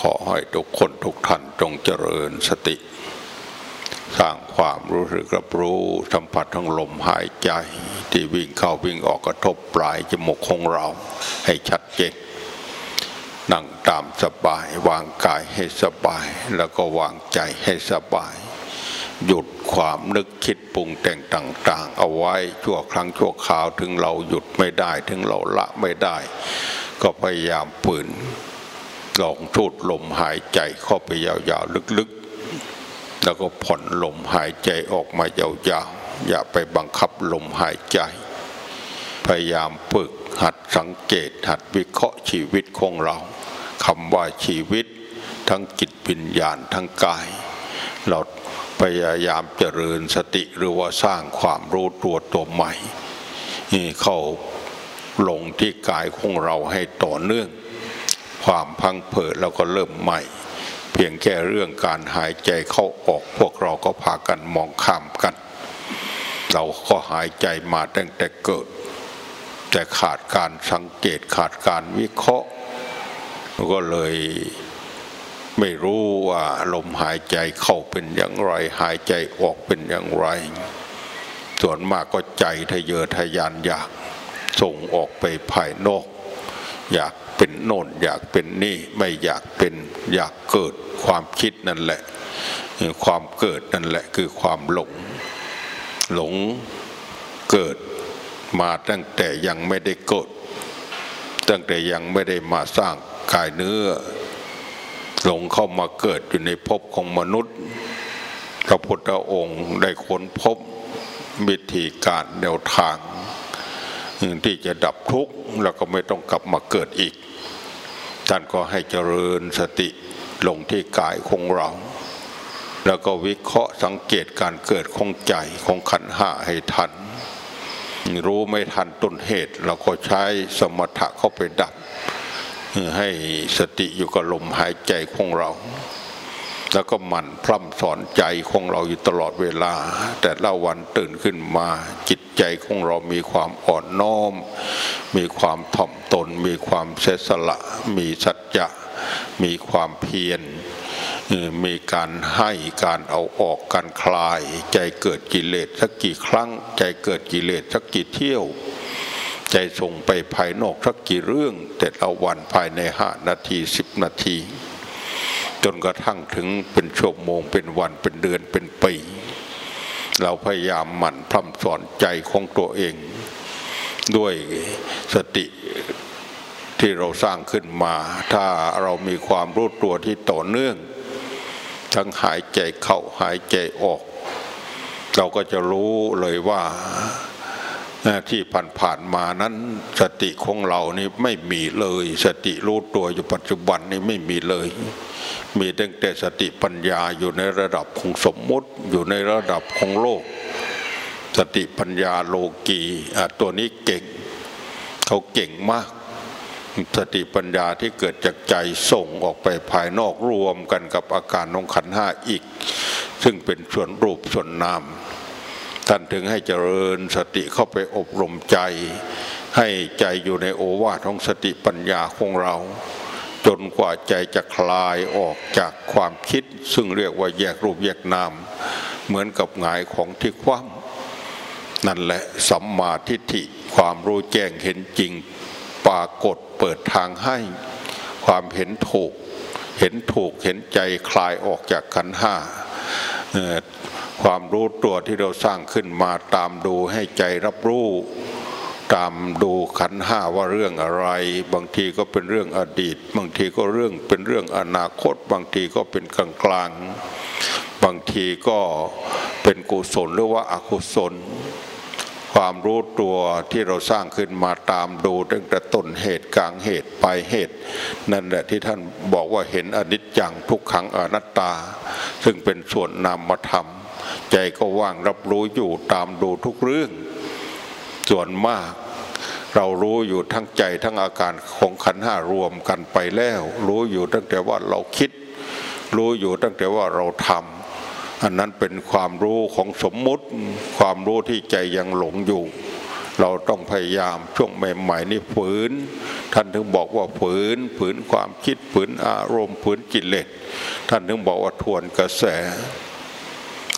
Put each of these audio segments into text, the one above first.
ขอให้ทุกคนทุกท่านจงเจริญสติ สร้างความรู้สึกรับรู้สัมผัสทั้งลมหายใจ ที่วิ่งเข้าวิ่งออกกระทบปลายจมูกของเราให้ชัดเจนนั่งตามสบายวางกายให้สบาย แล้วก็วางใจให้สบาย หยุดความนึกคิดปรุงแต่งต่าง ๆ เอาไว้ชั่วครั้งชั่วคราวถึงเราหยุดไม่ได้ถึงเราละไม่ได้ ก็พยายามฝืน ลองสูดลมหายใจเข้าไปยาวๆลึกๆ แล้วก็ผ่อนลมหายใจออกมายาวๆอย่าไปบังคับลมหายใจ พยายามฝึกหัดสังเกตหัดวิเคราะห์ชีวิตของเราคำว่าชีวิต ทั้งจิตวิญญาณทั้งกาย เราพยายามเจริญสติหรือว่าสร้างความรู้ตัวตัวใหม่นี่เข้าลงที่กายของเราให้ต่อเนื่อง ความพังเผิดเราก็เริ่มใหม่ เพียงแค่เรื่องการหายใจเข้าออก พวกเราก็พากันมองข้ามกัน เราก็หายใจมาตั้งแต่เกิด แต่ขาดการสังเกตขาดการวิเคราะห์ ก็เลยไม่รู้ว่าลมหายใจเข้าเป็นอย่างไร หายใจออกเป็นอย่างไร ส่วนมากก็ใจทะเยอทะยานอยากส่งออกไปภายนอก อยาก เป็นโน่นอยากเป็นนี่ไม่อยากเป็นอยากเกิดความคิดนั่นแหละ ความเกิดนั่นแหละคือความหลง หลงเกิดมาตั้งแต่ยังไม่ได้เกิด ตั้งแต่ยังไม่ได้มาสร้างกายเนื้อ หลงเข้ามาเกิดอยู่ในภพของมนุษย์พระพุทธองค์ได้ค้นพบวิธีการแนวทางที่จะดับทุกข์แล้วก็ไม่ต้องกลับมาเกิดอีก ท่านก็ให้เจริญสติลงที่กายของเรา แล้วก็วิเคราะห์สังเกตการเกิดของใจของขันห้าให้ทัน รู้ไม่ทันต้นเหตุ เราก็ใช้สมถะเข้าไปดับ ให้สติอยู่กับลมหายใจของเรา แล้วก็หมั่นพร่ำสอนใจของเราอยู่ตลอดเวลา แต่ละวันตื่นขึ้นมาจิต ใจของเรามีความอ่อนน้อม มีความถ่อมตน มีความเสสละ มีสัจจะมีความเพียรมีการให้การเอาออกการคลาย ใจเกิดกิเลสสักกี่ครั้ง ใจเกิดกิเลสสักกี่เที่ยว ใจส่งไปภายนอกสักกี่เรื่องแต่ละวันภายในห้านาทีสิบนาที จนกระทั่งถึงเป็นชั่วโมงเป็นวันเป็นเดือนเป็นปี เราพยายามหมั่นพร่ำสอนใจของตัวเอง ด้วยสติที่เราสร้างขึ้นมา ถ้าเรามีความรู้ตัวที่ต่อเนื่อง ทั้งหายใจเข้าหายใจออก เราก็จะรู้เลยว่า ที่ผ่านๆมานั้นสติของเรานี่ไม่มีเลย สติรู้ตัวอยู่ปัจจุบันนี่ไม่มีเลย มีตั้งแต่สติปัญญาอยู่ในระดับของสมมุติอยู่ในระดับของโลก สติปัญญาโลกีตัวนี้เก่งเขาเก่งมาก สติปัญญาที่เกิดจากใจส่งออกไปภายนอกรวมกันกับอาการของขันห้าอีก ซึ่งเป็นส่วนรูปส่วนนาม ท่านถึงให้เจริญสติเข้าไปอบรมใจ ให้ใจอยู่ในโอวาทของสติปัญญาของเรา จนกว่าใจจะคลายออกจากความคิด ซึ่งเรียกว่าแยกรูปแยกนาม เหมือนกับหงายของที่คว่ำนั่นแหละสัมมาทิฏฐิความรู้แจ้งเห็นจริง ปรากฏเปิดทางให้ความเห็นถูก เห็นถูกเห็นใจคลายออกจากขันห้า ความรู้ตัวที่เราสร้างขึ้นมาตามดูให้ใจรับรู้ ตามดูขันห้าว่าเรื่องอะไร บางทีก็เป็นเรื่องอดีต บางทีก็เรื่องเป็นเรื่องอนาคต บางทีก็เป็นกลางกลางบางทีก็เป็นกุศลหรือว่าอกุศล ความรู้ตัวที่เราสร้างขึ้นมาตามดูตั้งแต่ต้นเหตุกลางเหตุปลายเหตุ นั่นแหละที่ท่านบอกว่าเห็นอนิจจังทุกขังอนัตตา ซึ่งเป็นส่วนนามธรรม ใจก็ว่างรับรู้อยู่ตามดูทุกเรื่อง ส่วนมาก เรารู้อยู่ทั้งใจทั้งอาการของขันห้ารวมกันไปแล้ว รู้อยู่ตั้งแต่ว่าเราคิด รู้อยู่ตั้งแต่ว่าเราทำอันนั้นเป็นความรู้ของสมมุติ ความรู้ที่ใจยังหลงอยู่เราต้องพยายามช่วงใหม่ๆนี่ฝืน ท่านถึงบอกว่าฝืนฝืนความคิดฝืนอารมณ์ฝืนจิตเลสท่านถึงบอกว่าทวนกระแส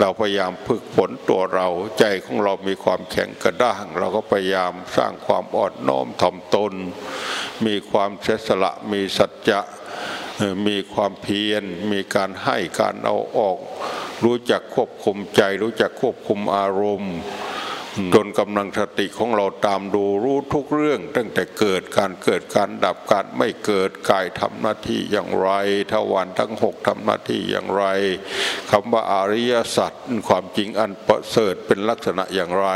เราพยายามฝึกฝนตัวเรา ใจของเรามีความแข็งกระด้าง เราก็พยายามสร้างความอ่อนน้อมถ่อมตน มีความเสสละมีสัจจะมีความเพียร มีการให้การเอาออก รู้จักควบคุมใจ รู้จักควบคุมอารมณ์ จนกำลังสติของเราตามดูรู้ทุกเรื่อง ตั้งแต่เกิดการเกิดการดับการไม่เกิดกายทำหน้าที่อย่างไรทวารทั้งหกทำหน้าที่อย่างไรคำว่าอริยสัจความจริงอันประเสริฐเป็นลักษณะอย่างไร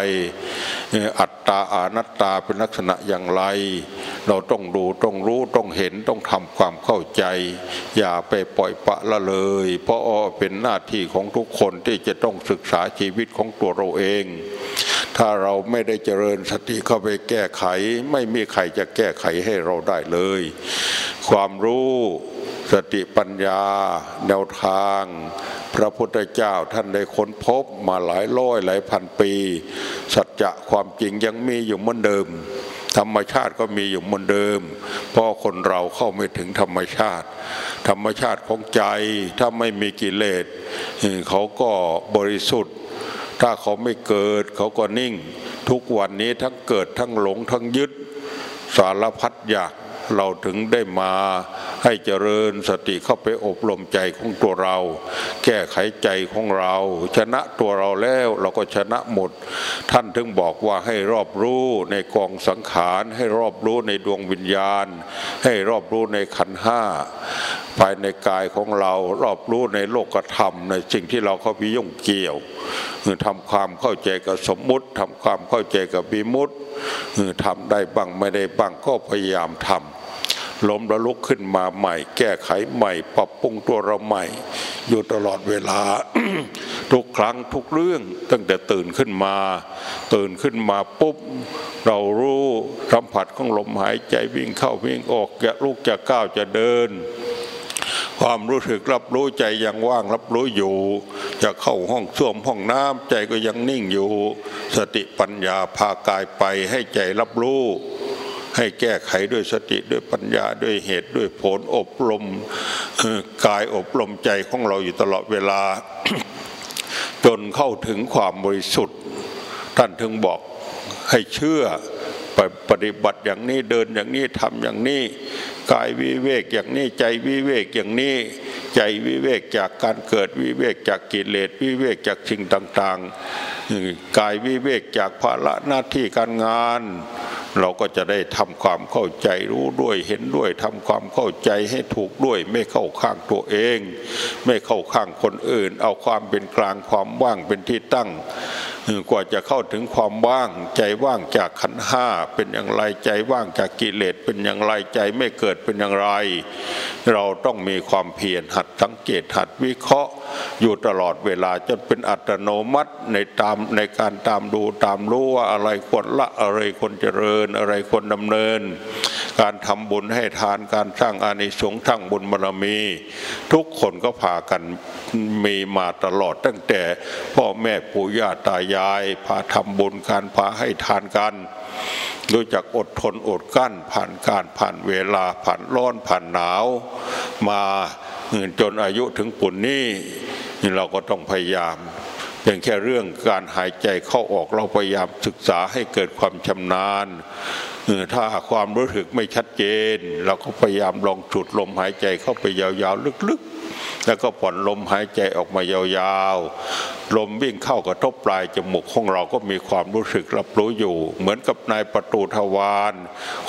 อัตตาอานัตตาเป็นลักษณะอย่างไร เราต้องดูต้องรู้ต้องเห็นต้องทำความเข้าใจ อย่าไปปล่อยปะละเลย เพราะเป็นหน้าที่ของทุกคนที่จะต้องศึกษาชีวิตของตัวเราเอง ถ้าเราไม่ได้เจริญสติเข้าไปแก้ไข ไม่มีใครจะแก้ไขให้เราได้เลย ความรู้สติปัญญา แนวทาง พระพุทธเจ้าท่านได้ค้นพบมาหลายร้อยหลายพันปี สัจจะความจริงยังมีอยู่เหมือนเดิม ธรรมชาติก็มีอยู่เหมือนเดิม เพราะคนเราเข้าไม่ถึงธรรมชาติ ธรรมชาติของใจถ้าไม่มีกิเลสเขาก็บริสุทธิ์ ถ้าเขาไม่เกิดเขาก็นิ่ง ทุกวันนี้ทั้งเกิดทั้งหลงทั้งยึด สารพัดอยากเราถึงได้มาให้เจริญสติเข้าไปอบรมใจของตัวเรา แก้ไขใจของเรา ชนะตัวเราแล้วเราก็ชนะหมด ท่านถึงบอกว่าให้รอบรู้ในกองสังขาร ให้รอบรู้ในดวงวิญญาณ ให้รอบรู้ในขันห้า ภายในกายของเรารอบรู้ในโลกธรรมในสิ่งที่เราเข้าไปยุ่งเกี่ยวทำความเข้าใจกับสมมุติทำความเข้าใจกับบิมุติทำได้บ้างไม่ได้บ้างก็พยายามทำล้มระลุกขึ้นมาใหม่ แก้ไขใหม่ ปรับปรุงตัวเราใหม่ อยู่ตลอดเวลา ทุกครั้งทุกเรื่องตั้งแต่ตื่นขึ้นมา ตื่นขึ้นมาปุ๊บ เรารู้สัมผัสของลมหายใจวิ่งเข้าวิ่งออกจะลุกจะก้าวจะเดิน ความรู้สึกรับรู้ใจยังว่างรับรู้อยู่ จะเข้าห้องส้วมห้องน้ำใจก็ยังนิ่งอยู่ สติปัญญาพากายไปให้ใจรับรู้ ให้แก้ไขด้วยสติด้วยปัญญาด้วยเหตุด้วยผลอบรมกายอบรมใจของเราอยู่ตลอดเวลา จนเข้าถึงความบริสุทธิ์ ท่านถึงบอกให้เชื่อ ไปปฏิบัติอย่างนี้เดินอย่างนี้ทำอย่างนี้กายวิเวกอย่างนี้ใจวิเวกอย่างนี้ ใจวิเวกจากการเกิดวิเวกจากกิเลสวิเวกจากสิ่งต่างๆกายวิเวกจากภาระหน้าที่การงาน เราก็จะได้ทำความเข้าใจรู้ด้วยเห็นด้วยทำความเข้าใจให้ถูกด้วยไม่เข้าข้างตัวเอง ไม่เข้าข้างคนอื่น เอาความเป็นกลางความว่างเป็นที่ตั้ง กว่าจะเข้าถึงความว่างใจว่างจากขันห้าเป็นอย่างไรใจว่างจากกิเลสเป็นอย่างไรใจไม่เกิดเป็นอย่างไร เราต้องมีความเพียรหัดสังเกตหัดวิเคราะห์ อยู่ตลอดเวลาจนเป็นอัตโนมัติในตามในการตามดูตามรู้ว่าอะไรควรละอะไรควรเจริญอะไรควรดำเนิน การทำบุญให้ทานการสร้างอานิสงส์ทั้งบุญบารมี ทุกคนก็พากันมีมาตลอดตั้งแต่พ่อแม่ปู่ย่าตายาย พาทำบุญการพาให้ทานกันรู้จักอดทนอดกั้น ผ่านการผ่านเวลาผ่านร้อนผ่านหนาว มาจนอายุถึงปุ่นนี้เราก็ต้องพยายาม เพียงแค่เรื่องการหายใจเข้าออกเราพยายามศึกษาให้เกิดความชำนาญถ้าความรู้สึกไม่ชัดเจน เราก็พยายามลองจุดลมหายใจเข้าไปยาวๆลึกๆ แล้วก็ผ่อนลมหายใจออกมายาวๆ ลมวิ่งเข้ากระทบปลายจมูกของเราก็มีความรู้สึกรับรู้อยู่ เหมือนกับนายประตูทวาร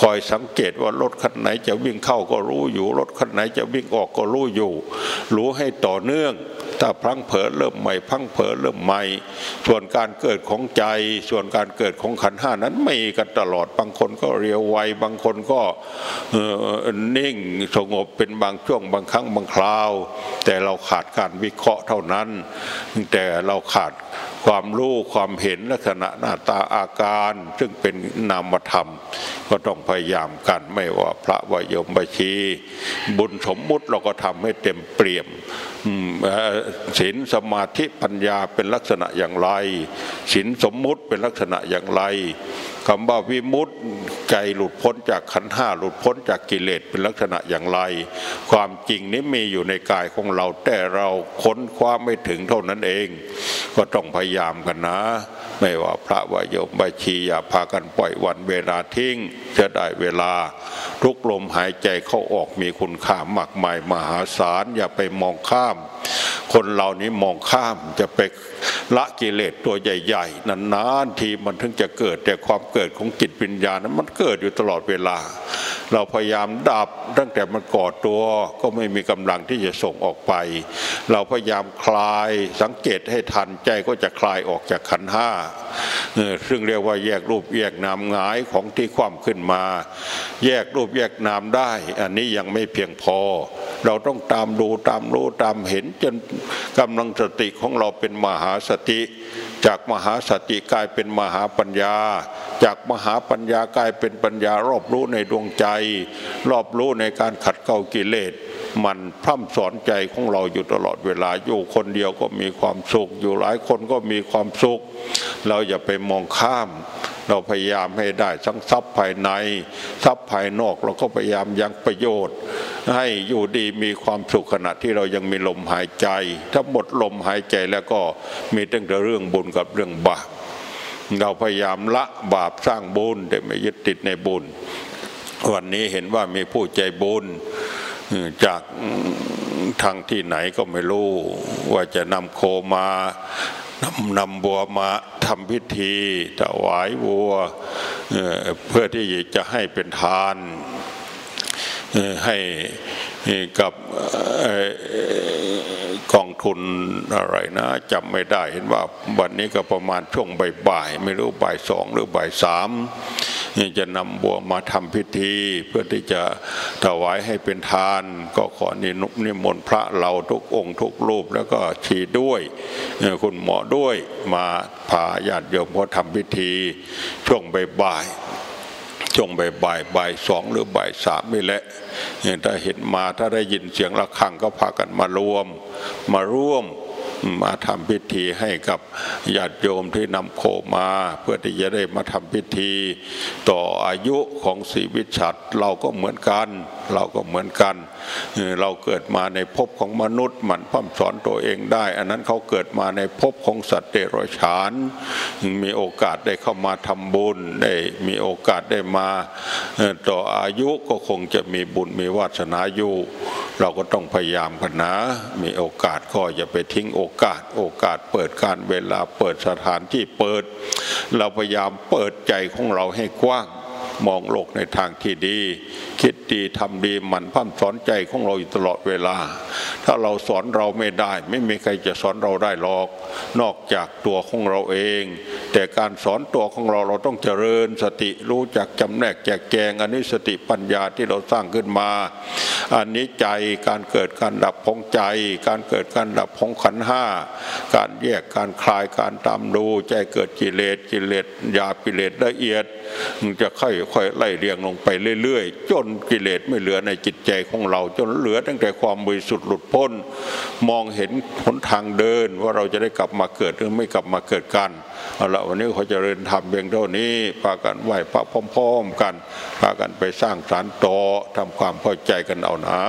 คอยสังเกตว่ารถคันไหนจะวิ่งเข้าก็รู้อยู่ รถคันไหนจะวิ่งออกก็รู้อยู่ รู้ให้ต่อเนื่อง ถ้าพลังเผลอเริ่มใหม่พังเผลอเริ่มใหม่ ส่วนการเกิดของใจ ส่วนการเกิดของขันห้านั้นไม่กันตลอดบางคนก็เรียวไวบางคนก็นิ่งสงบเป็นบางช่วงบางครั้งบางคราว แต่เราขาดการวิเคราะห์เท่านั้น แต่เราขาดความรู้ความเห็นลักษณะหน้าตาอาการ ซึ่งเป็นนามธรรม ก็ต้องพยายามกันไม่ว่าพระวายมบัชี บุญสมมุติเราก็ทำให้เต็มเปี่ยม ศีลสมาธิปัญญาเป็นลักษณะอย่างไรศีลสมมุติเป็นลักษณะอย่างไรคำว่าวิมุตติใจหลุดพ้นจากขันห้าหลุดพ้นจากกิเลสเป็นลักษณะอย่างไร ความจริงนี้มีอยู่ในกายของเราแต่เราค้นคว้าไม่ถึงเท่านั้นเอง ก็ต้องพยายามกันนะ ไม่ว่าพระวายโยมบาชีอย่าพากันปล่อยวันเวลาทิ้งจะได้เวลา ทุกลมหายใจเข้าออกมีคุณค่ามากมายมหาศาลอย่าไปมองข้าม Um, คนเรานี้มองข้ามจะไปละกิเลสตัวใหญ่ๆนานๆทีมันถึงจะเกิดแต่ความเกิดของจิตวิญญานั้นมันเกิดอยู่ตลอดเวลา เราพยายามดับตั้งแต่มันก่อตัวก็ไม่มีกำลังที่จะส่งออกไป เราพยายามคลายสังเกตให้ทันใจก็จะคลายออกจากขันห้าซึ่งเรียกว่าแยกรูปแยกนามงายของที่ความขึ้นมา แยกรูปแยกนามได้ อันนี้ยังไม่เพียงพอ เราต้องตามดูตามรู้ตามเห็นจนกำลังสติของเราเป็นมหาสติ จากมหาสติกลายเป็นมหาปัญญา จากมหาปัญญากลายเป็นปัญญารอบรู้ในดวงใจ รอบรู้ในการขัดเกลากิเลสมันพร่ำสอนใจของเราอยู่ตลอดเวลาอยู่คนเดียวก็มีความสุข อยู่หลายคนก็มีความสุข เราอย่าไปมองข้าม เราพยายามให้ได้ทั้งทรัพย์ภายใน ทรัพย์ภายนอกเราก็พยายามยังประโยชน์ ให้อยู่ดีมีความสุขขณะที่เรายังมีลมหายใจ ถ้าหมดลมหายใจแล้วก็มีตั้งแต่เรื่องบุญกับเรื่องบาปเราพยายามละบาปสร้างบุญแต่ไม่ยึดติดในบุญ วันนี้เห็นว่ามีผู้ใจบุญจากทางที่ไหนก็ไม่รู้ ว่าจะนำโคมา นำนำบัวมาทำพิธีถวายวัวเเพื่อที่จะให้เป็นทานให้กับกองทุนอะไรนะจำไม่ได้เห็นว่าวันนี้ก็ประมาณช่วงบ่ายๆไม่รู้บ่ายสองหรือบ่ายสาม จะนำบัวมาทำพิธี เพื่อที่จะถวายให้เป็นทาน ก็ขอนินุนิมนต์พระเราทุกองค์ทุกรูปแล้วก็ชีด้วย คุณหมอด้วยมาพาญาติโยมเขาทำพิธี ช่วงบ่ายๆช่วงบ่ายบ่ายบ่ายสองหรือบ่ายสามนี่แหละถ้าเห็นมาถ้าได้ยินเสียงะระฆังก็พากันมารวม มาร่วม มาทำพิธีให้กับญาติโยมที่นำโคมา เพื่อที่จะได้มาทำพิธี ต่ออายุของชีวิตสัตว์เราก็เหมือนกัน เราก็เหมือนกัน เราเกิดมาในภพของมนุษย์มันพร่ำสอนตัวเองได้ อันนั้นเขาเกิดมาในภพของสัตว์เดรัจฉาน มีโอกาสได้เข้ามาทำบุญได้มีโอกาสได้มาต่ออายุก็คงจะมีบุญมีวาสนาอยู่ เราก็ต้องพยายามกันนะ มีโอกาสก็อย่าไปทิ้งโอกาส โอกาสเปิดการเวลาเปิดสถานที่เปิด เราพยายามเปิดใจของเราให้กว้าง มองโลกในทางที่ดี คิดดีทำดีมันพัฒนสอนใจของเราอยู่ตลอดเวลา ถ้าเราสอนเราไม่ได้ ไม่มีใครจะสอนเราได้หรอก นอกจากตัวของเราเอง แต่การสอนตัวของเราเราต้องเจริญสติรู้จักจำแนกแจกแจงอันนี้สติปัญญาที่เราสร้างขึ้นมา อันนี้ใจการเกิดการดับของใจ การเกิดการดับของขันห้าการแยกการคลายการตามดูใจเกิดกิเลสกิเลสยาบกิเลสละเอียดมันจะค่อยคอยไล่เรียงลงไปเรื่อยๆ จนกิเลสไม่เหลือในจิตใจของเรา จนเหลือตั้งแต่ความบริสุทธิ์หลุดพ้น มองเห็นหนทางเดินว่าเราจะได้กลับมาเกิดหรือไม่กลับมาเกิดกันเอาละวันนี้เขาจริญธรรมเพียงเท่านี้พากันไหว้พระพร้อมๆกันพากันไปสร้างสารต่อทำความเข้าใจกันเอานะ